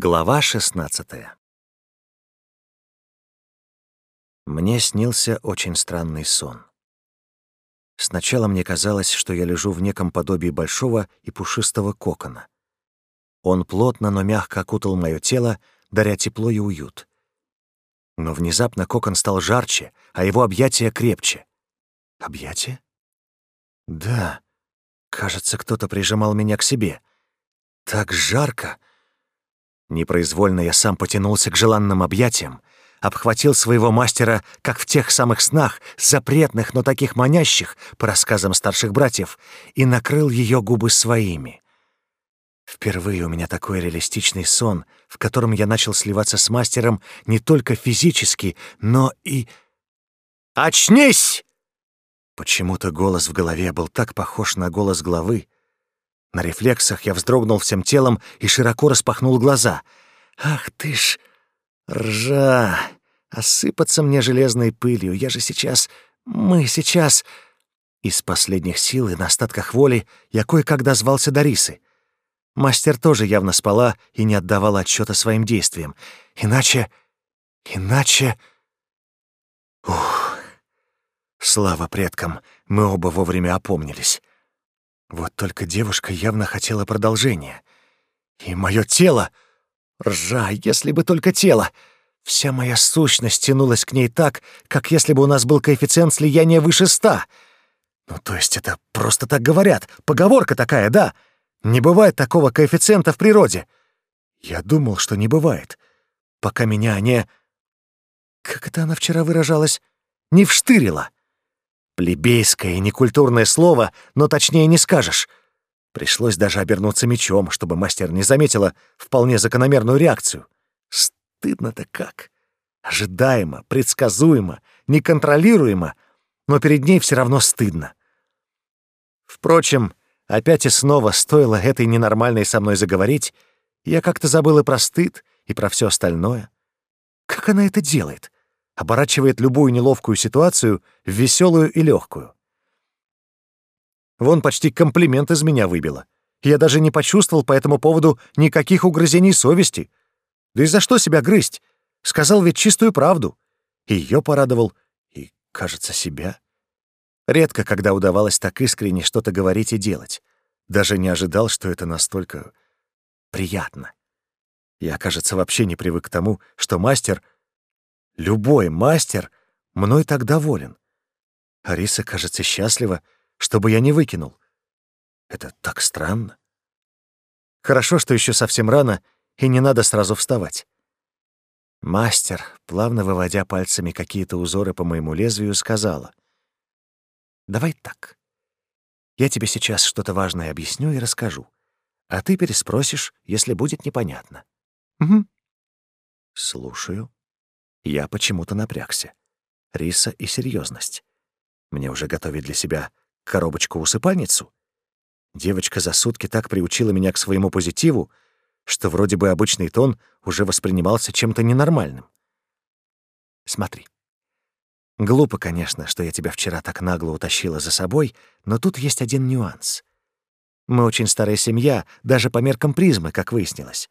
Глава 16 Мне снился очень странный сон. Сначала мне казалось, что я лежу в неком подобии большого и пушистого кокона. Он плотно, но мягко окутал мое тело, даря тепло и уют. Но внезапно кокон стал жарче, а его объятия крепче. Объятия? Да. Кажется, кто-то прижимал меня к себе. Так жарко! Непроизвольно я сам потянулся к желанным объятиям, обхватил своего мастера, как в тех самых снах, запретных, но таких манящих, по рассказам старших братьев, и накрыл ее губы своими. Впервые у меня такой реалистичный сон, в котором я начал сливаться с мастером не только физически, но и... «Очнись!» Почему-то голос в голове был так похож на голос главы, на рефлексах я вздрогнул всем телом и широко распахнул глаза. «Ах ты ж! Ржа! Осыпаться мне железной пылью! Я же сейчас... Мы сейчас...» Из последних сил и на остатках воли я кое-как дозвался до рисы. Мастер тоже явно спала и не отдавала отчета своим действиям. Иначе... иначе... Ух... Слава предкам, мы оба вовремя опомнились. Вот только девушка явно хотела продолжения. И мое тело... Ржа, если бы только тело! Вся моя сущность тянулась к ней так, как если бы у нас был коэффициент слияния выше ста. Ну, то есть это просто так говорят. Поговорка такая, да? Не бывает такого коэффициента в природе. Я думал, что не бывает. Пока меня не... Как это она вчера выражалась? Не вштырила. Плебейское, некультурное слово, но точнее не скажешь. Пришлось даже обернуться мечом, чтобы мастер не заметила вполне закономерную реакцию. Стыдно-то как. Ожидаемо, предсказуемо, неконтролируемо, но перед ней все равно стыдно. Впрочем, опять и снова стоило этой ненормальной со мной заговорить, я как-то забыл и про стыд, и про все остальное. Как она это делает? — оборачивает любую неловкую ситуацию в веселую и легкую. Вон почти комплимент из меня выбило. Я даже не почувствовал по этому поводу никаких угрызений совести. Да и за что себя грызть? Сказал ведь чистую правду. Ее порадовал и, кажется, себя. Редко, когда удавалось так искренне что-то говорить и делать. Даже не ожидал, что это настолько приятно. Я, кажется, вообще не привык к тому, что мастер — Любой мастер мной так доволен. Ариса кажется счастлива, чтобы я не выкинул. Это так странно. Хорошо, что еще совсем рано, и не надо сразу вставать. Мастер, плавно выводя пальцами какие-то узоры по моему лезвию, сказала. «Давай так. Я тебе сейчас что-то важное объясню и расскажу, а ты переспросишь, если будет непонятно». «Угу». «Слушаю». Я почему-то напрягся. Риса и серьезность. Мне уже готовит для себя коробочку-усыпальницу. Девочка за сутки так приучила меня к своему позитиву, что вроде бы обычный тон уже воспринимался чем-то ненормальным. Смотри. Глупо, конечно, что я тебя вчера так нагло утащила за собой, но тут есть один нюанс. Мы очень старая семья, даже по меркам призмы, как выяснилось.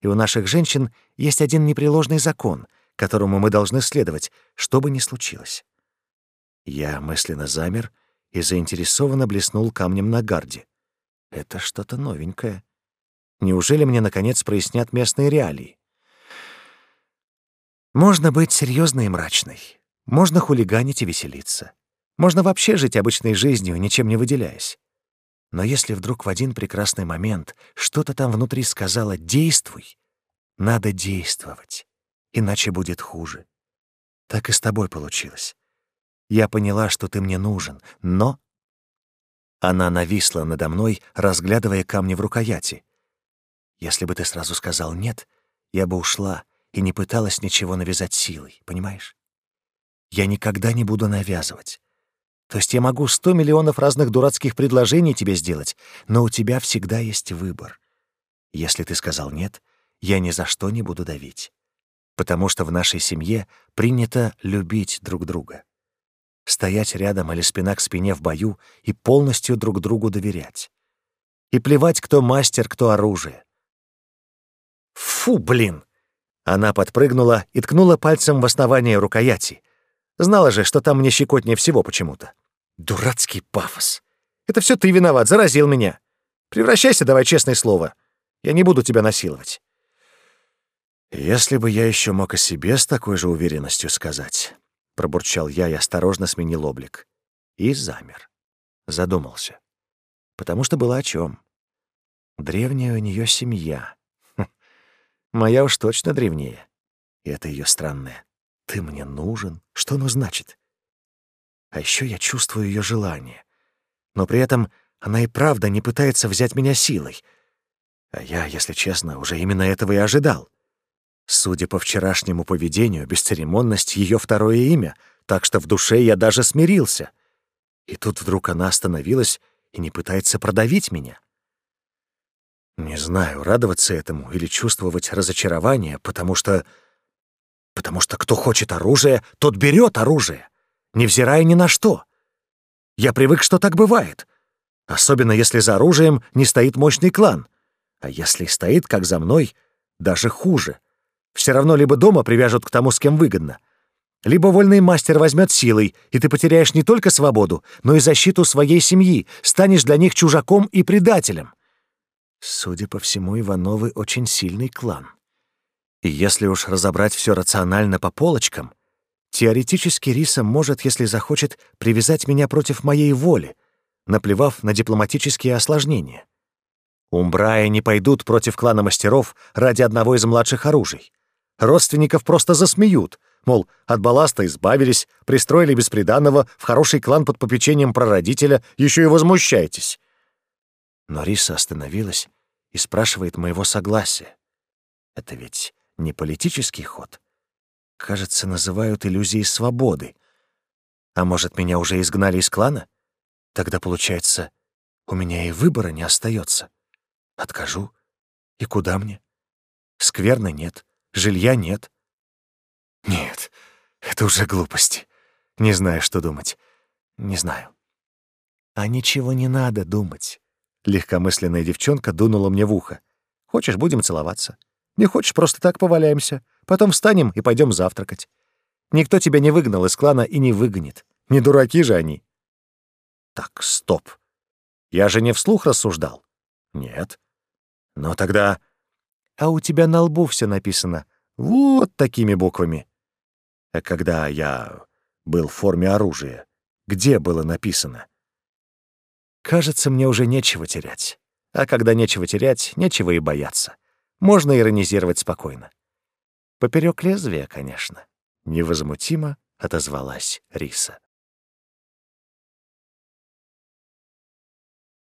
И у наших женщин есть один непреложный закон — которому мы должны следовать, что бы ни случилось. Я мысленно замер и заинтересованно блеснул камнем на гарде. Это что-то новенькое. Неужели мне, наконец, прояснят местные реалии? Можно быть серьезной и мрачной. Можно хулиганить и веселиться. Можно вообще жить обычной жизнью, ничем не выделяясь. Но если вдруг в один прекрасный момент что-то там внутри сказала «действуй», надо действовать иначе будет хуже. Так и с тобой получилось. Я поняла, что ты мне нужен, но...» Она нависла надо мной, разглядывая камни в рукояти. «Если бы ты сразу сказал «нет», я бы ушла и не пыталась ничего навязать силой, понимаешь? Я никогда не буду навязывать. То есть я могу сто миллионов разных дурацких предложений тебе сделать, но у тебя всегда есть выбор. Если ты сказал «нет», я ни за что не буду давить потому что в нашей семье принято любить друг друга. Стоять рядом или спина к спине в бою и полностью друг другу доверять. И плевать, кто мастер, кто оружие. «Фу, блин!» Она подпрыгнула и ткнула пальцем в основание рукояти. Знала же, что там мне щекотнее всего почему-то. Дурацкий пафос. Это все ты виноват, заразил меня. Превращайся, давай честное слово. Я не буду тебя насиловать. «Если бы я еще мог о себе с такой же уверенностью сказать», — пробурчал я и осторожно сменил облик. И замер. Задумался. Потому что было о чем. Древняя у нее семья. Хм. Моя уж точно древнее. И это ее странное. «Ты мне нужен?» Что оно значит? А еще я чувствую ее желание. Но при этом она и правда не пытается взять меня силой. А я, если честно, уже именно этого и ожидал. Судя по вчерашнему поведению, бесцеремонность — ее второе имя, так что в душе я даже смирился. И тут вдруг она остановилась и не пытается продавить меня. Не знаю, радоваться этому или чувствовать разочарование, потому что... Потому что кто хочет оружие, тот берет оружие, невзирая ни на что. Я привык, что так бывает. Особенно если за оружием не стоит мощный клан. А если стоит, как за мной, даже хуже — все равно либо дома привяжут к тому, с кем выгодно. Либо вольный мастер возьмет силой, и ты потеряешь не только свободу, но и защиту своей семьи, станешь для них чужаком и предателем. Судя по всему, Ивановы очень сильный клан. И если уж разобрать все рационально по полочкам, теоретически Риса может, если захочет, привязать меня против моей воли, наплевав на дипломатические осложнения. Умбраи не пойдут против клана мастеров ради одного из младших оружий. Родственников просто засмеют, мол, от балласта избавились, пристроили бесприданного в хороший клан под попечением прародителя, еще и возмущаетесь. Но Риса остановилась и спрашивает моего согласия. Это ведь не политический ход. Кажется, называют иллюзией свободы. А может, меня уже изгнали из клана? Тогда, получается, у меня и выбора не остается. Откажу. И куда мне? Скверны нет. Жилья нет?» «Нет, это уже глупости. Не знаю, что думать. Не знаю». «А ничего не надо думать». Легкомысленная девчонка дунула мне в ухо. «Хочешь, будем целоваться. Не хочешь, просто так поваляемся. Потом встанем и пойдем завтракать. Никто тебя не выгнал из клана и не выгонит. Не дураки же они». «Так, стоп. Я же не вслух рассуждал». «Нет». «Но тогда а у тебя на лбу все написано. Вот такими буквами. А когда я был в форме оружия, где было написано? Кажется, мне уже нечего терять. А когда нечего терять, нечего и бояться. Можно иронизировать спокойно. Поперек лезвия, конечно. Невозмутимо отозвалась Риса.